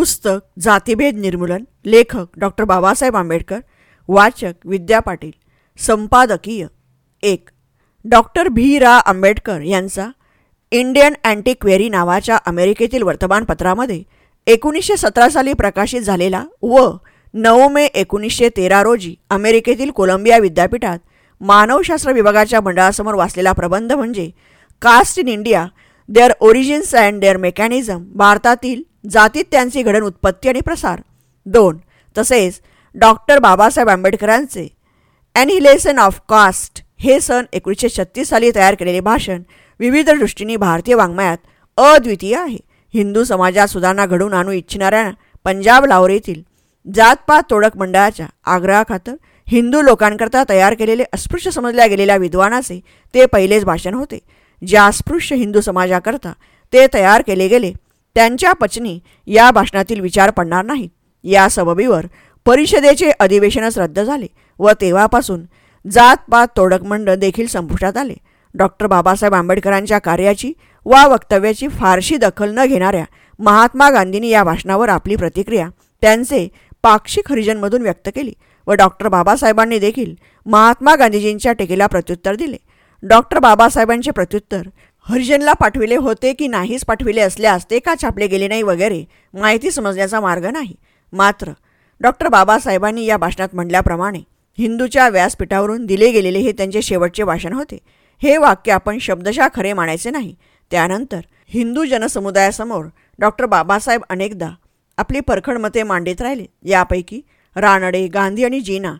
पुस्तक जातीभेद निर्मूलन लेखक डॉक्टर बाबासाहेब आंबेडकर वाचक विद्या पाटील संपादकीय एक. डॉक्टर भी. रा. आंबेडकर यांचा इंडियन अँटीक्वेरी नावाच्या अमेरिकेतील वर्तमानपत्रामध्ये एकोणीसशे सतरा साली प्रकाशित झालेला व नऊ मे एकोणीसशे तेरा रोजी अमेरिकेतील कोलंबिया विद्यापीठात मानवशास्त्र विभागाच्या मंडळासमोर वाचलेला प्रबंध म्हणजे caste in India their origins and their mechanism भारतातील जातीत त्यांची घडण उत्पत्ती आणि प्रसार. दोन तसेच डॉक्टर बाबासाहेब आंबेडकरांचे ॲनिहिलेशन ऑफ कास्ट हे सन एकोणीसशे छत्तीस साली तयार केलेले भाषण विविध दृष्टीने भारतीय वाङ्मयात अद्वितीय आहे. हिंदू समाजात सुधारणा घडवून आणू इच्छिणाऱ्या पंजाब लाहोर येथील जातपात तोडक मंडळाच्या आग्रहाखातर हिंदू लोकांकरता तयार केलेले अस्पृश्य समजल्या गेलेल्या विद्वानाचे ते पहिलेच भाषण होते. ज्या अस्पृश्य हिंदू समाजाकरता ते तयार केले गेले त्यांच्या पचनी या भाषणातील विचार पडणार नाहीत या सबबीवर परिषदेचे अधिवेशनच रद्द झाले व तेव्हापासून जातपात तोडकमंड देखील संपुष्टात आले. डॉक्टर बाबासाहेब आंबेडकरांच्या कार्याची वा वक्तव्याची फारशी दखल न घेणाऱ्या महात्मा गांधींनी या भाषणावर आपली प्रतिक्रिया त्यांचे पाक्षिक हरिजनमधून व्यक्त केली व डॉक्टर बाबासाहेबांनी देखील महात्मा गांधीजींच्या टीकेला प्रत्युत्तर दिले. डॉक्टर बाबासाहेबांचे प्रत्युत्तर हरिजनला पाठविले होते की नाहीच पाठविले असल्यास ते का छापले गेले नाही वगैरे माहिती समजण्याचा मार्ग नाही. मात्र डॉक्टर बाबासाहेबांनी या भाषणात म्हटल्याप्रमाणे हिंदूच्या व्यासपीठावरून दिले गेलेले हे त्यांचे शेवटचे भाषण होते. हे वाक्य आपण शब्दशः खरे मानायचे नाही. त्यानंतर हिंदू जनसमुदायासमोर डॉक्टर बाबासाहेब अनेकदा आपली परखड मते मांडित राहिले. यापैकी रानडे गांधी आणि जीना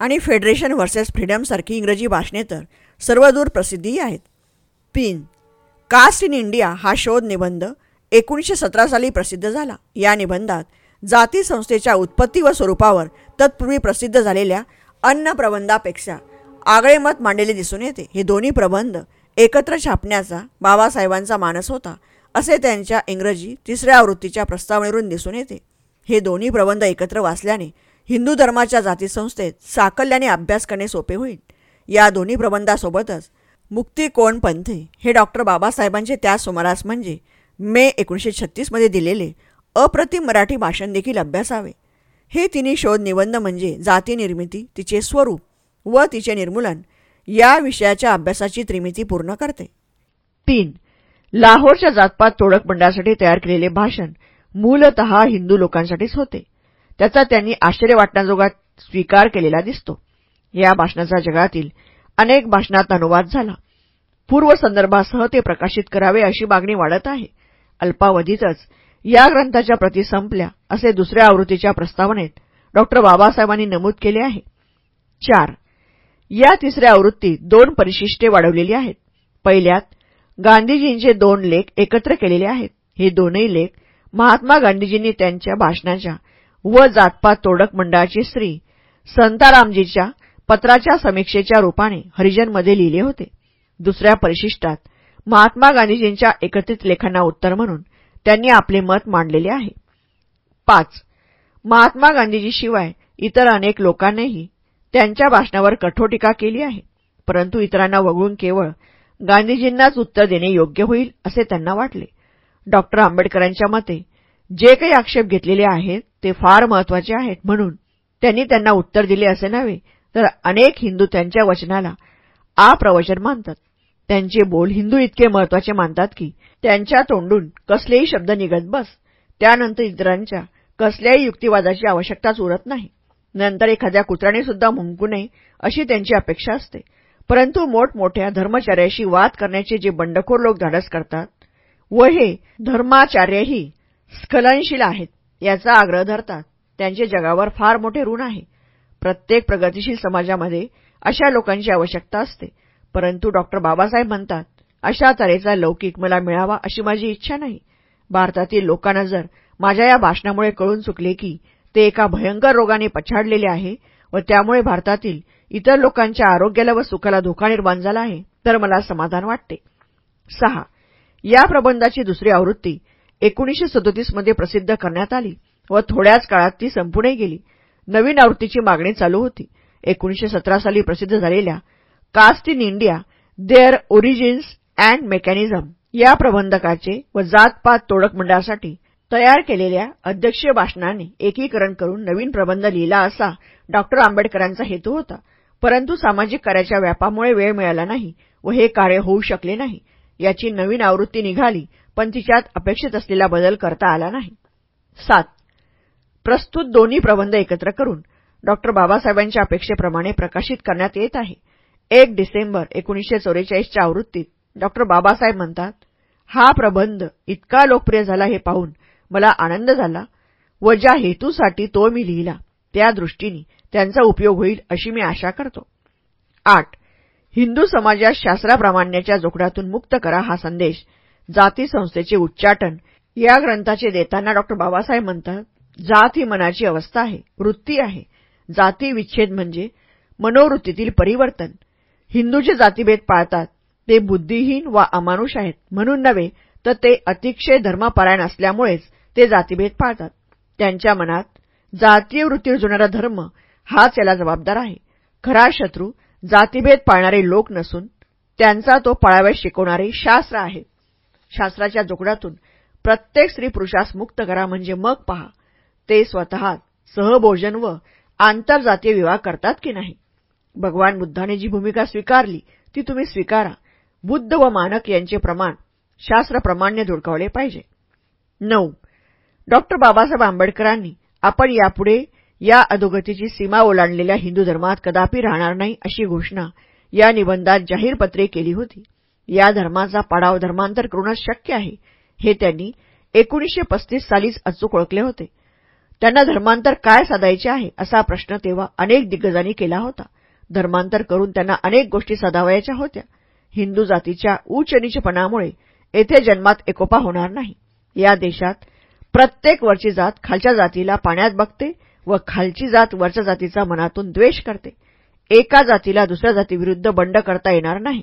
आणि फेडरेशन व्हर्सेस फ्रीडमसारखी इंग्रजी भाषणे तर सर्वदूर प्रसिद्धी आहेत. पिन कास्ट इन इंडिया हा शोध निबंध एकोणीसशे सतरा साली प्रसिद्ध झाला. या निबंधात जाती संस्थेच्या उत्पत्ती व स्वरूपावर तत्पूर्वी प्रसिद्ध झालेल्या अन्न प्रबंधापेक्षा आगळे मत मांडलेले दिसून येते. हे दोन्ही प्रबंध एकत्र छापण्याचा बाबासाहेबांचा मानस होता असे त्यांच्या इंग्रजी तिसऱ्या आवृत्तीच्या प्रस्तावनेवरून दिसून येते. हे दोन्ही प्रबंध एकत्र वाचल्याने हिंदू धर्माच्या जातीसंस्थेत साकल्याने अभ्यास करणे सोपे होईल. या दोन्ही प्रबंधासोबतच मुक्ती कोण पंथे? हे डॉक्टर बाबासाहेबांचे त्या सुमारास म्हणजे मे एकोणीसशे छत्तीसमध्ये दिलेले अप्रतिम मराठी भाषण देखील अभ्यासावे. हे तिन्ही शोध निबंध म्हणजे जाती निर्मिती तिचे स्वरूप व तिचे निर्मूलन या विषयाच्या अभ्यासाची त्रिमिती पूर्ण करते. तीन. लाहोरच्या जातपात तोडक मंडळासाठी तयार केलेले भाषण मूलत हिंदू लोकांसाठीच होते. त्याचा त्यांनी आश्चर्य वाटण्याजोगा स्वीकार केलेला दिसतो. या भाषणाचा जगातील अनेक भाषणात अनुवाद झाला. पूर्वसंदर्भासह ते प्रकाशित करावे अशी मागणी वाढत आहे. अल्पावधीतच या ग्रंथाच्या प्रती संपल्या असे दुसऱ्या आवृत्तीच्या प्रस्तावनेत डॉक्टर बाबासाहेबांनी नमूद केले आहे. चार. या तिसऱ्या आवृत्तीत दोन परिशिष्टे वाढवलेली आहेत. पहिल्यात गांधीजींचे दोन लेख एकत्र केलेले आहेत. हे दोनही लेख महात्मा गांधीजींनी त्यांच्या भाषणाच्या व जातपात तोडक मंडळाची स्त्री संतारामजीच्या पत्राच्या समीक्षेच्या रूपाने हरिजनमध्ये लिहिले होते. दुसऱ्या परिशिष्टात महात्मा गांधीजींच्या एकत्रित लेखांना उत्तर म्हणून त्यांनी आपले मत मांडलेले आहे. पाच. महात्मा गांधीजीशिवाय इतर अनेक लोकांनीही त्यांच्या भाषणावर कठोर टीका केली आहे. परंतु इतरांना वगळून केवळ गांधीजींनाच उत्तर देणे योग्य होईल असे त्यांना वाटले. डॉक्टर आंबेडकरांच्या मते जे काही आक्षेप घेतलेले आहेत ते फार महत्त्वाचे आहेत म्हणून त्यांनी त्यांना उत्तर दिले असे नव्हे तर अनेक हिंदू त्यांच्या वचनाला आप्रवचन मानतात. त्यांचे बोल हिंदू इतके महत्त्वाचे मानतात की त्यांच्या तोंडून कसलेही शब्द निघत बस त्यानंतर इतरांच्या कसल्याही युक्तिवादाची आवश्यकताच उरत नाही. नंतर एखाद्या कुत्र्याने सुद्धा मुंकू नये अशी त्यांची अपेक्षा असते. परंतु मोठमोठ्या धर्मचार्याशी वाद करण्याचे जे बंडखोर लोक धाडस करतात व हे धर्माचार्यही स्खलनशील आहेत याचा आग्रह धरतात त्यांचे जगावर फार मोठे ऋण आहे. प्रत्येक प्रगतिशील समाजामध्ये अशा लोकांची आवश्यकता असते. परंतु डॉक्टर बाबासाहेब म्हणतात अशा तऱ्हेचा लौकिक मला मिळावा अशी माझी इच्छा नाही. भारतातील लोकांना जर माझ्या या भाषणामुळे कळून चुकले की ते एका भयंकर रोगाने पछाडलेले आहे व त्यामुळे भारतातील इतर लोकांच्या आरोग्याला व सुखाला धोका निर्माण झाला आहे तर मला समाधान वाटते. सहा. या प्रबंधाची दुसरी आवृत्ती एकोणीसशे सदोतीसमध्ये प्रसिद्ध करण्यात आली व थोड्याच काळात ती संपूनही गेली. नवीन आवृत्तीची मागणी चालू होती. एकोणीसशे सतरा साली प्रसिद्ध झालेल्या caste in India their origins and mechanism या प्रबंधकाचे व जातपात तोडक मंडळासाठी तयार केलेल्या अध्यक्षीय भाषणाने एकीकरण करून नवीन प्रबंध लिहिला असा डॉक्टर आंबेडकरांचा हेतू होता. परंतु सामाजिक कार्याच्या व्यापामुळे वेळ मिळाला नाही व हे कार्य होऊ शकले नाही. याची नवीन आवृत्ती निघाली पण तिच्यात अपेक्षित असलेला बदल करता आला नाही. सात प्रस्तुत दोन्ही प्रबंध एकत्र करून डॉक्टर बाबासाहेबांच्या अपेक्षेप्रमाणे प्रकाशित करण्यात येत आहे. एक डिसेंबर एकोणीसशे चौवेचाळीसच्या आवृत्तीत डॉक्टर बाबासाहेब म्हणतात हा प्रबंध इतका लोकप्रिय झाला हे पाहून मला आनंद झाला व ज्या हेतूसाठी तो मी लिहिला त्या दृष्टीने त्यांचा उपयोग होईल अशी मी आशा करतो. आठ. हिंदू समाजात शास्त्राप्रामाण्याच्या जोखडातून मुक्त करा हा संदेश जाती संस्थेचे उच्चाटन या ग्रंथाचे देताना डॉक्टर बाबासाहेब म्हणतात जात ही मनाची अवस्था आहे वृत्ती आहे. जाती विच्छेद म्हणजे मनोवृत्तीतील परिवर्तन. हिंदू जे जातीभेद पाळतात ते बुद्धिहीन वा अमानुष आहेत. म्हणून नव्हे तर ते अतिशय धर्मपरायण असल्यामुळेच ते जातीभेद पाळतात. त्यांच्या मनात जातीय वृत्ती रुजवणारा धर्म हाच याला जबाबदार आहे. खरा शत्रू जातीभेद पाळणारे लोक नसून त्यांचा तो पाळाव्यास शिकवणारे शास्त्र आहे. शास्त्राच्या जोगडातून प्रत्येक स्त्री पुरुषास मुक्त करा म्हणजे मग पहा. ते स्वतः सहभोजन व आंतरजातीय विवाह करतात की नाही? भगवान बुद्धाने जी भूमिका स्वीकारली ती तुम्ही स्वीकारा. बुद्ध व मानक यांचे प्रमाण शास्त्रप्रमाण्य धुडकावले पाहिजे. नऊ. डॉक्टर बाबासाहेब आंबेडकरांनी आपण यापुढे या अधोगतीची सीमा ओलांडलेल्या हिंदू धर्मात कदापि राहणार नाही अशी घोषणा या निबंधात जाहीरपत्रे केली होती. या धर्माचा पाडाव धर्मांतर करूनच शक्य आहे हे त्यांनी एकोणीसशे पस्तीस सालीच अचूक ओळखले होते. त्यांना धर्मांतर काय साधायचे आहे असा प्रश्न तेव्हा अनेक दिग्गजांनी केला होता. धर्मांतर करून त्यांना अनेक गोष्टी साधावयाच्या होत्या. हिंदू जातीच्या उच्च निचपणामुळे येथे जन्मात एकोपा होणार नाही. या देशात प्रत्येक वरची जात खालच्या जातीला पाण्यात बघते व खालची जात वरच्या जातीचा मनातून द्वेष करते. एका जातीला दुसऱ्या जातीविरुद्ध बंड करता येणार नाही.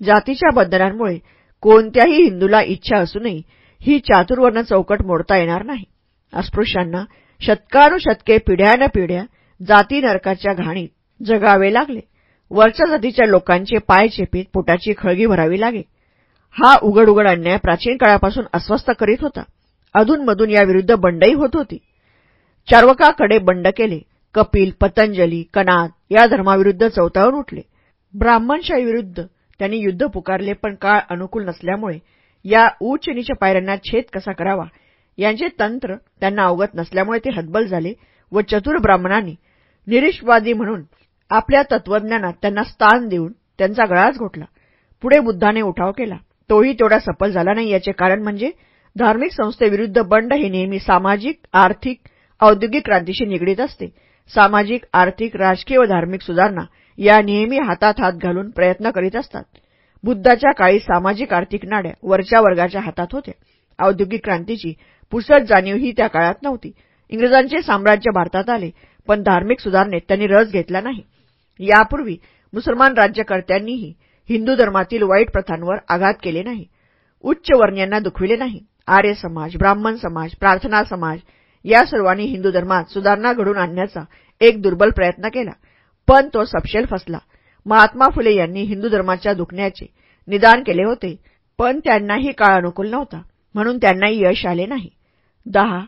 जातीच्या बंधनांमुळे कोणत्याही हिंदूला इच्छा असूनही ही चातुर्वर्ण चौकट मोडता येणार नाही. अस्पृश्यांना शतकानुशतके पिढ्यान पिढ्या जाती नरकाच्या घाणीत जगावे लागले. वरच्या जातीच्या लोकांचे पाय चेपीत पोटाची खळगी भरावी लागे. हा उघड उघड अन्याय प्राचीन काळापासून अस्वस्थ करीत होता. अधूनमधून याविरुद्ध बंडही होत होती. चार्वकाकडे बंड केले. कपिल पतंजली कनाद या धर्माविरुद्ध चौतावून उठले. ब्राह्मणशाहीविरुद्ध त्यांनी युद्ध पुकारले पण काळ अनुकूल नसल्यामुळे या उच्च नीच पायऱ्यांना छेद कसा करावा? यांचे तंत्र त्यांना अवगत नसल्यामुळे ते हतबल झाले व चतुर ब्राह्मणांनी निरीशवादी म्हणून आपल्या तत्वज्ञानात त्यांना स्थान देऊन त्यांचा गळाच घोटला. पुढे बुद्धाने उठाव केला. तोही तेवढा सफल झाला नाही याचे कारण म्हणजे धार्मिक संस्थेविरुद्ध बंड हे नेहमी सामाजिक आर्थिक औद्योगिक क्रांतीशी निगडीत असते. सामाजिक आर्थिक राजकीय व धार्मिक सुधारणा या नेहमी हातात हात घालून प्रयत्न करीत असतात. बुद्धाच्या काळी सामाजिक आर्थिक नाड्या वरच्या वर्गाच्या हातात होत्या. औद्योगिक क्रांतीची पुसट जाणीव ही त्या काळात नव्हती. इंग्रजांचे साम्राज्य भारतात आले पण धार्मिक सुधारणेत त्यांनी रस घेतला नाही. यापूर्वी मुसलमान राज्यकर्त्यांनीही हिंदू धर्मातील वाईट प्रथांवर आघात केले नाही. उच्च वर्णीयांना दुखविले नाही. आर्य समाज ब्राह्मण समाज प्रार्थना समाज या सर्वांनी हिंदू धर्मात सुधारणा घडून आणण्याचा एक दुर्बल प्रयत्न केला. पण तो सपशेल फसला. महात्मा फुले यांनी हिंदू धर्माच्या दुखण्याचे निदान केले होते पण त्यांनाही काळ अनुकूल नव्हता. म्हणून त्यांनाही यश आले नाही. दहा.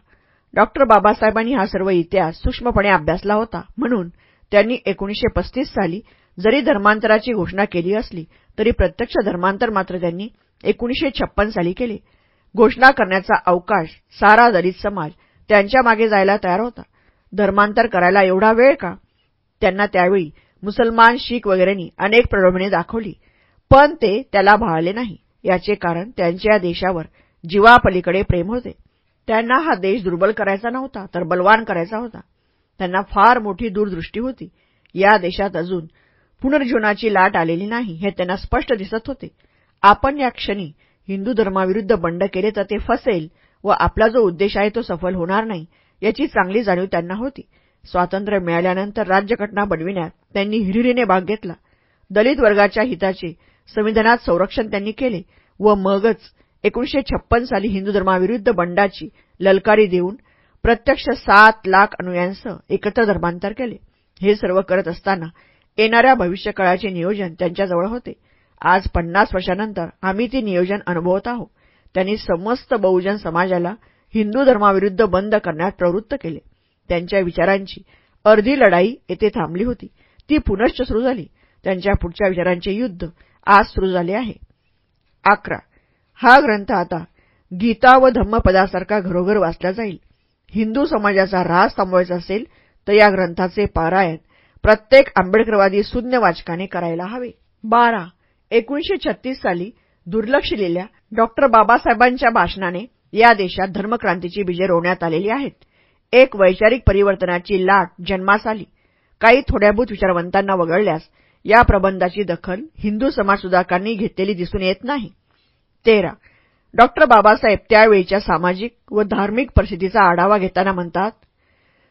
डॉक्टर बाबासाहेबांनी हा सर्व इतिहास सूक्ष्मपणे अभ्यासला होता. म्हणून त्यांनी एकोणीसशे पस्तीस साली जरी धर्मांतराची घोषणा केली असली तरी प्रत्यक्ष धर्मांतर मात्र त्यांनी एकोणीसशे छप्पन साली केले. घोषणा करण्याचा अवकाश सारा दलित समाज त्यांच्या मागे जायला तयार होता. धर्मांतर करायला एवढा वेळ का? त्यांना त्यावेळी मुसलमान शीख वगैरेंनी अनेक प्रलोभने दाखवली पण ते त्याला भाळले नाही. याचे कारण त्यांच्या देशावर जीवापलीकडे प्रेम होते. त्यांना हा देश दुर्बल करायचा नव्हता तर बलवान करायचा होता. त्यांना फार मोठी दूरदृष्टी होती. या देशात अजून पुनर्जीवनाची लाट आलेली नाही हे त्यांना स्पष्ट दिसत होते. आपण या क्षणी हिंदू धर्माविरुद्ध बंड केले तर ते फसेल व आपला जो उद्देश आहे तो सफल होणार नाही याची चांगली जाणीव त्यांना होती. स्वातंत्र्य मिळाल्यानंतर राज्यघटना बनविण्यात त्यांनी हिरिरीने भाग घेतला. दलित वर्गाच्या हिताचे संविधानात संरक्षण त्यांनी केले व मगच एकोणीशे छप्पन साली हिंदू धर्माविरुद्ध बंडाची ललकारी देऊन प्रत्यक्ष सात लाख अनुयांसह एकत्र धर्मांतर केले. हे सर्व करत असताना येणाऱ्या भविष्यकाळाचे नियोजन त्यांच्याजवळ होते. आज पन्नास वर्षानंतर आम्ही ते नियोजन अनुभवत आहोत. त्यांनी समस्त बहुजन समाजाला हिंदू धर्माविरुद्ध बंद करण्यात प्रवृत्त केले. त्यांच्या विचारांची अर्धी लढाई येथे थांबली होती. ती पुनश्च सुरू झाली. त्यांच्या पुढच्या विचारांचे युद्ध आज सुरू झाले आहे. अकरा हा ग्रंथ आता गीता व धम्मपदासारखा घरोघर वाचला जाईल. हिंदू समाजाचा रास थांबवायचा असेल तर या ग्रंथाचे पारायण प्रत्येक आंबेडकरवादी शून्य वाचकाने करायला हवे. बारा. एकोणीशे छत्तीस साली दुर्लक्षलेल्या डॉक्टर बाबासाहेबांच्या भाषणाने या देशात धर्मक्रांतीची बीजे रोवण्यात आलेली आहेत. एक वैचारिक परिवर्तनाची लाट जन्मास आली. काही थोड्याभूत विचारवंतांना वगळल्यास या प्रबंधाची दखल हिंदू समाजसुधारकांनी घेतलेली दिसून येत नाही. तेरा. डॉक्टर बाबासाहेब त्यावेळीच्या सामाजिक व धार्मिक परिस्थितीचा आढावा घेताना म्हणतात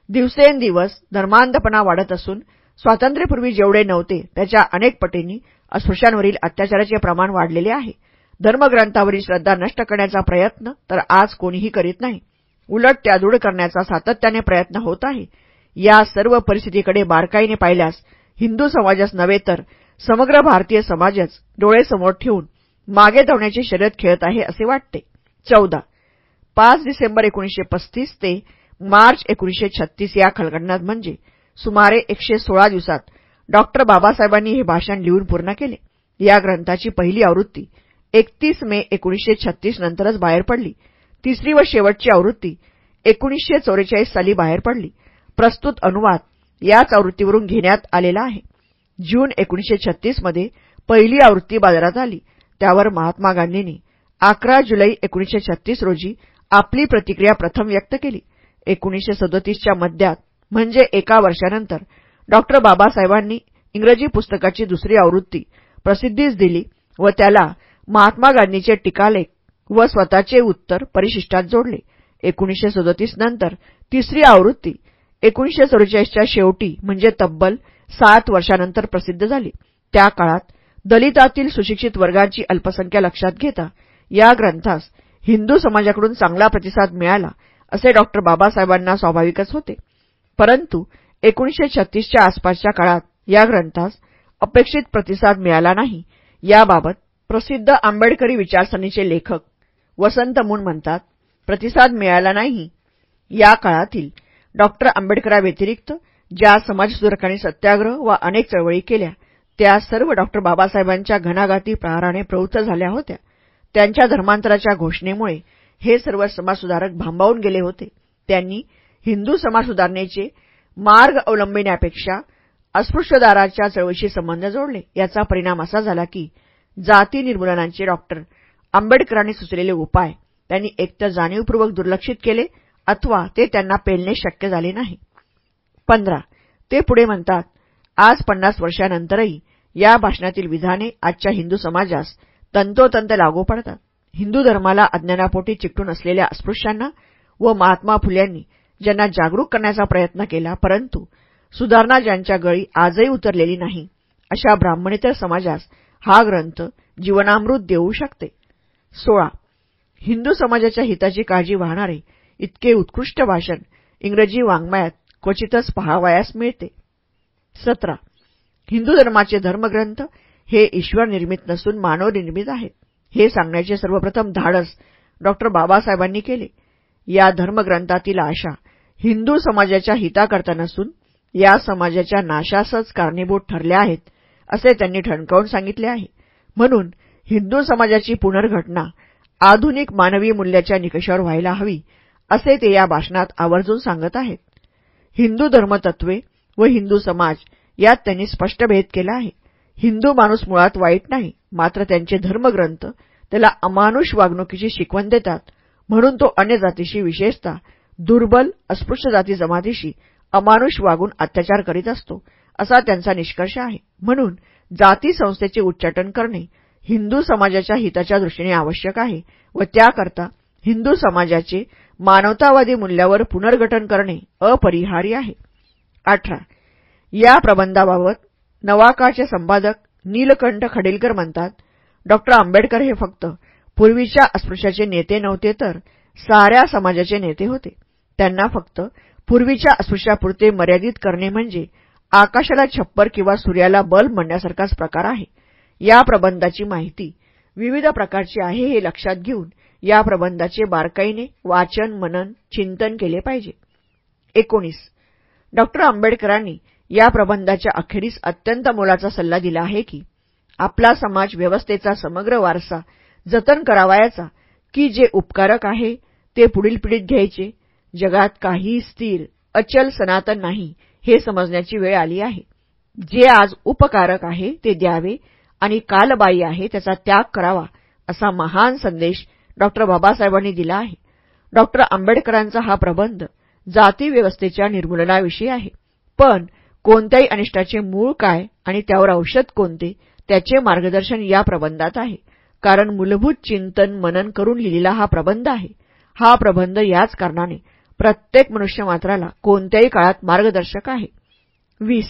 दिवसेंदिवस धर्मांधपणा वाढत असून स्वातंत्र्यपूर्वी जेवढे नव्हते त्याच्या अनेक पटींनी अस्पृश्यांवरील अत्याचाराचे प्रमाण वाढलेले आहे. धर्मग्रंथावरील श्रद्धा नष्ट करण्याचा प्रयत्न तर आज कोणीही करीत नाही. उलट त्या दृढ करण्याचा सातत्याने प्रयत्न होत आहे. या सर्व परिस्थितीकडे बारकाईने पाहिल्यास हिंदू समाजास नव्हे तर समग्र भारतीय समाजच डोळेसमोर ठेवून मागे धावण्याची शर्यत खेळत आहे असे वाटते. चौदा. पाच डिसेंबर एकोणीसशे पस्तीस ते मार्च एकोणीसशे छत्तीस या कालखंडात म्हणजे सुमारे एकशे सोळा दिवसात डॉक्टर बाबासाहेबांनी हे भाषण लिहून पूर्ण केले. या ग्रंथाची पहिली आवृत्ती एकतीस मे एकोणीसशे छत्तीस नंतरच बाहेर पडली. तिसरी व शेवटची आवृत्ती एकोणीसशे चौवेचाळीस साली बाहेर पडली. प्रस्तुत अनुवाद याच आवृत्तीवरून घेण्यात आलेला आहे. जून एकोणीसशे छत्तीसमध्ये पहिली आवृत्ती बाजारात आली. त्यावर महात्मा गांधींनी अकरा जुलै एकोणीसशे छत्तीस रोजी आपली प्रतिक्रिया प्रथम व्यक्त केली. एकोणीसशे सदोतीसच्या मध्यात म्हणजे एका वर्षानंतर डॉक्टर बाबासाहेबांनी इंग्रजी पुस्तकाची दुसरी आवृत्ती प्रसिद्धीस दिली व त्याला महात्मा गांधीचे टीकालेख व स्वतःचे उत्तर परिशिष्टात जोडले. एकोणीसशे सदोतीस नंतर तिसरी आवृत्ती एकोणीसशे चौवेचाळीसच्या शेवटी म्हणजे तब्बल सात वर्षानंतर प्रसिद्ध झाली. त्या काळात दलितातील सुशिक्षित वर्गांची अल्पसंख्या लक्षात घेता या ग्रंथास हिंदू समाजाकडून चांगला प्रतिसाद मिळाला असे डॉक्टर बाबासाहेबांना स्वाभाविकच होते. परंतु एकोणीशे छत्तीसच्या आसपासच्या काळात या ग्रंथास अपेक्षित प्रतिसाद मिळाला नाही. याबाबत प्रसिद्ध आंबेडकरी विचारसरणीचे लेखक वसंत मुन म्हणतात प्रतिसाद मिळाला नाही. या काळातील डॉक्टर आंबेडकराव्यतिरिक्त ज्या समाजसुधारकांनी सत्याग्रह व अनेक चळवळी केल्या त्या सर्व डॉक्टर बाबासाहेबांच्या घणाघाती प्रहाराने प्रवृत्त झाल्या होत्या. त्यांच्या धर्मांतराच्या घोषणेमुळे हे सर्व समाजसुधारक भांबावून गेले होते. त्यांनी हिंदू समाज सुधारणेचे मार्ग अवलंबिण्यापेक्षा अस्पृश्यदाराच्या चळवळीशी संबंध जोडले. याचा परिणाम असा झाला की जाती निर्मूलनाचे डॉक्टर आंबेडकरांनी सुचलेले उपाय त्यांनी एकतर जाणीवपूर्वक दुर्लक्षित केले अथवा ते त्यांना पेलणे शक्य झाले नाही. पंधरा. ते पुढे म्हणतात आज पन्नास वर्षानंतरही या भाषणातील विधाने आजच्या हिंदू समाजास तंतोतंत लागू पडतात. हिंदू धर्माला अज्ञानापोटी चिकटून असलेल्या अस्पृश्यांना व महात्मा फुल्यांनी ज्यांना जागरूक करण्याचा प्रयत्न केला परंतु सुधारणा ज्यांच्या गळी आजही उतरलेली नाही अशा ब्राह्मणेतर समाजास हा ग्रंथ जीवनामृत देऊ शकते. सोळा. हिंदू समाजाच्या हिताची काळजी वाहणारे इतके उत्कृष्ट भाषण इंग्रजी वाङ्मयात क्वचितच पहावयास मिळते. सतरा. हिंदू धर्माचे धर्मग्रंथ हे ईश्वर निर्मित नसून मानव निर्मित आहेत. हे सांगण्याचे सर्वप्रथम धाडस डॉक्टर बाबासाहेबांनी केले. या धर्मग्रंथातील आशा हिंदू समाजाच्या हिताकरता नसून या समाजाच्या नाशासच कारणीभूत ठरल्या आहेत असे त्यांनी ठणकावून सांगितले आहे. म्हणून हिंदू समाजाची पुनर्घटना आधुनिक मानवी मूल्याच्या निकषावर व्हायला हवी असे ते या भाषणात आवर्जून सांगत आहेत. हिंदू धर्मतत्वे व हिंदू समाज यात त्यांनी स्पष्ट भेद केला आहे. हिंदू माणूस मुळात वाईट नाही मात्र त्यांचे धर्मग्रंथ त्याला अमानुष वागणुकीची शिकवण देतात. म्हणून तो अन्य जातीशी विशेषतः दुर्बल अस्पृश्य जाती जमातीशी अमानुष वागून अत्याचार करीत असतो असा त्यांचा निष्कर्ष आहे. म्हणून जाती संस्थेचे उच्चाटन करणे हिंदू समाजाच्या हिताच्या दृष्टीने आवश्यक आहे व त्याकरता हिंदू समाजाचे मानवतावादी मूल्यावर पुनर्गठन करणे अपरिहार्य आहे. अठरा. या प्रबंधाबाबत नवाकाळचे संपादक नीलकंठ खडेलकर म्हणतात डॉक्टर आंबेडकर हे फक्त पूर्वीच्या अस्पृश्याचे नेते नव्हते तर साऱ्या समाजाचे नेते होते. त्यांना फक्त पूर्वीच्या अस्पृश्यापुरते मर्यादित करणे म्हणजे आकाशाला छप्पर किंवा सूर्याला बल्ब म्हणण्यासारखाच प्रकार आहे. या प्रबंधाची माहिती विविध प्रकारची आहे हे लक्षात घेऊन या प्रबंधाचे बारकाईने वाचन मनन चिंतन केले पाहिजे. एकोणीस. डॉक्टर आंबेडकरांनी या प्रबंधाच्या अखेरीस अत्यंत मोलाचा सल्ला दिला आहे की आपला समाज व्यवस्थेचा समग्र वारसा जतन करावायाचा की जे उपकारक आहे ते पुढील पिढीत घ्यायचे जगात काही स्थिर अचल सनातन नाही हे समजण्याची वेळ आली आहे. जे आज उपकारक आहे ते द्यावे आणि कालबाई आहे त्याचा त्याग करावा असा महान संदेश डॉक्टर बाबासाहेबांनी दिला आहे. डॉक्टर आंबेडकरांचा हा प्रबंध जाती व्यवस्थेच्या निर्मूलनाविषयी आहे. पण कोणत्याही अनिष्टाचे मूळ काय आणि त्यावर औषध कोणते त्याचे मार्गदर्शन या प्रबंधात आहे. कारण मूलभूत चिंतन मनन करून लिहिलेला हा प्रबंध आहे. हा प्रबंध याच कारणाने प्रत्येक मनुष्यमात्राला कोणत्याही काळात मार्गदर्शक आहे. वीस.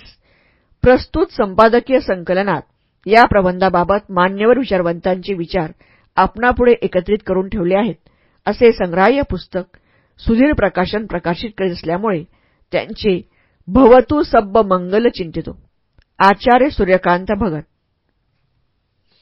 प्रस्तुत संपादकीय संकलनात या प्रबंधाबाबत मान्यवर विचारवंतांचे विचार आपणापुढे एकत्रित करून ठेवले आहेत असे संग्राह्य पुस्तक सुधीर प्रकाशन प्रकाशित करीत असल्यामुळे त्यांचे भवतू सब्ब मंगल चिंतितो. आचार्य सूर्यकांत भगत.